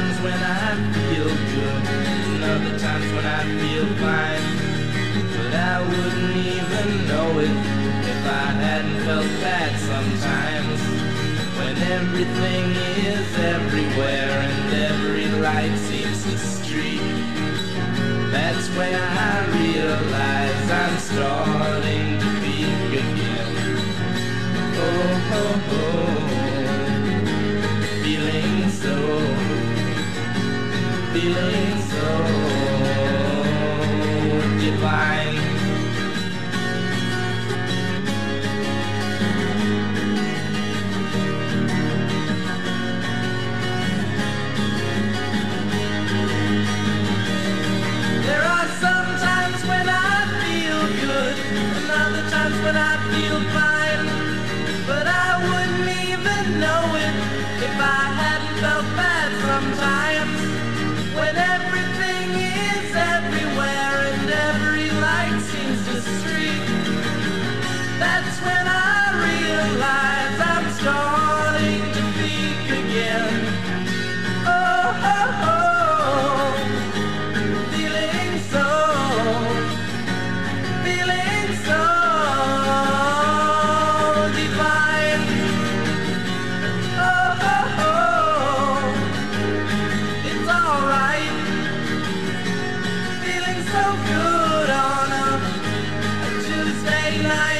times when I feel good, and other times when I feel fine. But I wouldn't even know it if I hadn't felt bad sometimes. When everything is everywhere and every light seems to streak. That's when I realize I'm starting to peak again. Oh, oh. feeling so divine. There are some times when I feel good, and other times when I feel fine. But I wouldn't even know it if I hadn't felt bad sometimes. night.